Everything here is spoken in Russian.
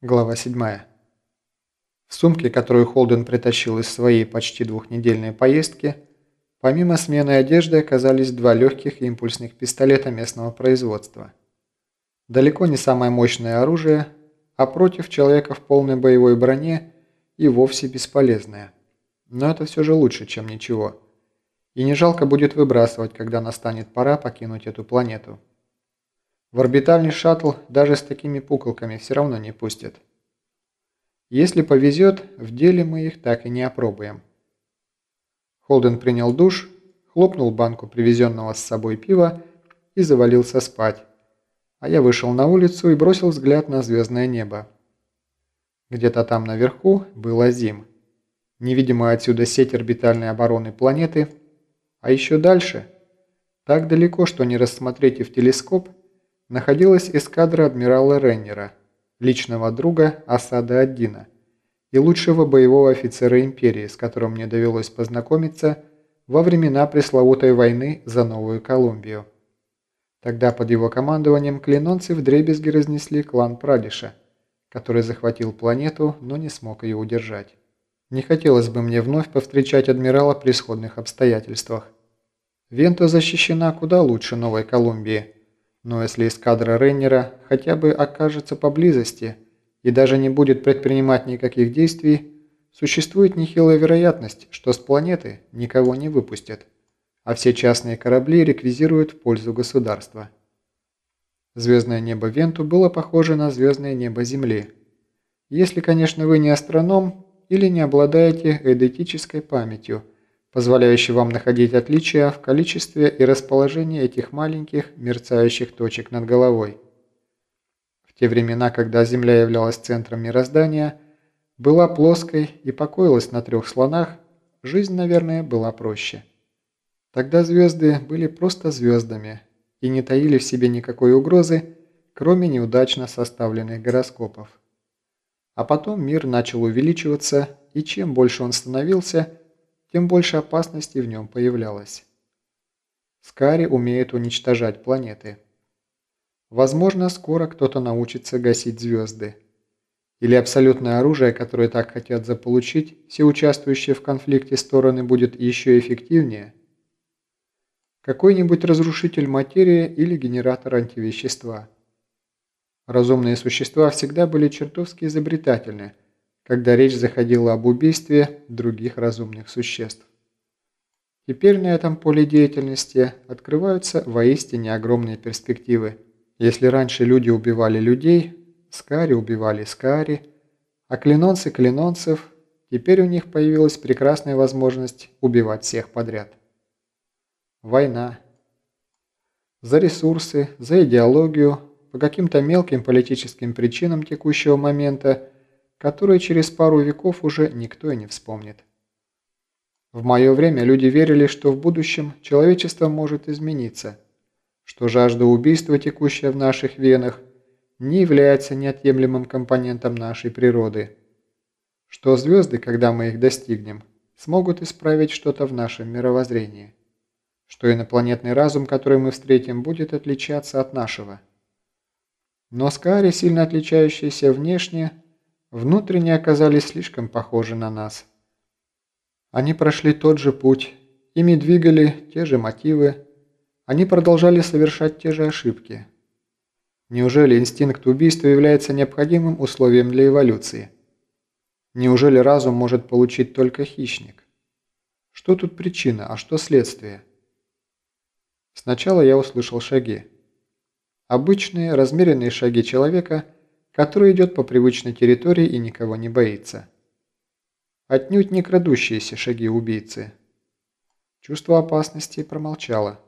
Глава 7. В сумке, которую Холден притащил из своей почти двухнедельной поездки, помимо смены одежды оказались два легких импульсных пистолета местного производства. Далеко не самое мощное оружие, а против человека в полной боевой броне и вовсе бесполезное. Но это все же лучше, чем ничего. И не жалко будет выбрасывать, когда настанет пора покинуть эту планету. В орбитальный шаттл даже с такими пуколками все равно не пустят. Если повезет, в деле мы их так и не опробуем. Холден принял душ, хлопнул банку привезенного с собой пива и завалился спать. А я вышел на улицу и бросил взгляд на звездное небо. Где-то там наверху был Азим. Невидимая отсюда сеть орбитальной обороны планеты. А еще дальше, так далеко, что не рассмотреть и в телескоп, находилась эскадра адмирала Реннера, личного друга Асада Аддина и лучшего боевого офицера империи, с которым мне довелось познакомиться во времена пресловутой войны за Новую Колумбию. Тогда под его командованием клинонцы вдребезги разнесли клан Прадиша, который захватил планету, но не смог ее удержать. Не хотелось бы мне вновь повстречать адмирала при сходных обстоятельствах. Вента защищена куда лучше Новой Колумбии – но если эскадра Рейнера хотя бы окажется поблизости и даже не будет предпринимать никаких действий, существует нехилая вероятность, что с планеты никого не выпустят, а все частные корабли реквизируют в пользу государства. Звездное небо Венту было похоже на звездное небо Земли. Если, конечно, вы не астроном или не обладаете эдетической памятью – позволяющий вам находить отличия в количестве и расположении этих маленьких мерцающих точек над головой. В те времена, когда Земля являлась центром мироздания, была плоской и покоилась на трех слонах, жизнь, наверное, была проще. Тогда звезды были просто звездами и не таили в себе никакой угрозы, кроме неудачно составленных гороскопов. А потом мир начал увеличиваться, и чем больше он становился, тем больше опасностей в нем появлялось. Скари умеет уничтожать планеты. Возможно, скоро кто-то научится гасить звезды. Или абсолютное оружие, которое так хотят заполучить, все участвующие в конфликте стороны будет еще эффективнее. Какой-нибудь разрушитель материи или генератор антивещества. Разумные существа всегда были чертовски изобретательны – когда речь заходила об убийстве других разумных существ. Теперь на этом поле деятельности открываются воистине огромные перспективы. Если раньше люди убивали людей, скари убивали скари, а клинонцы клинонцев, теперь у них появилась прекрасная возможность убивать всех подряд. Война. За ресурсы, за идеологию, по каким-то мелким политическим причинам текущего момента – которые через пару веков уже никто и не вспомнит. В мое время люди верили, что в будущем человечество может измениться, что жажда убийства, текущая в наших венах, не является неотъемлемым компонентом нашей природы, что звезды, когда мы их достигнем, смогут исправить что-то в нашем мировоззрении, что инопланетный разум, который мы встретим, будет отличаться от нашего. Но Скари, сильно отличающиеся внешне, внутренне оказались слишком похожи на нас. Они прошли тот же путь, ими двигали те же мотивы, они продолжали совершать те же ошибки. Неужели инстинкт убийства является необходимым условием для эволюции? Неужели разум может получить только хищник? Что тут причина, а что следствие? Сначала я услышал шаги. Обычные, размеренные шаги человека – который идет по привычной территории и никого не боится. Отнюдь не крадущиеся шаги убийцы. Чувство опасности промолчало.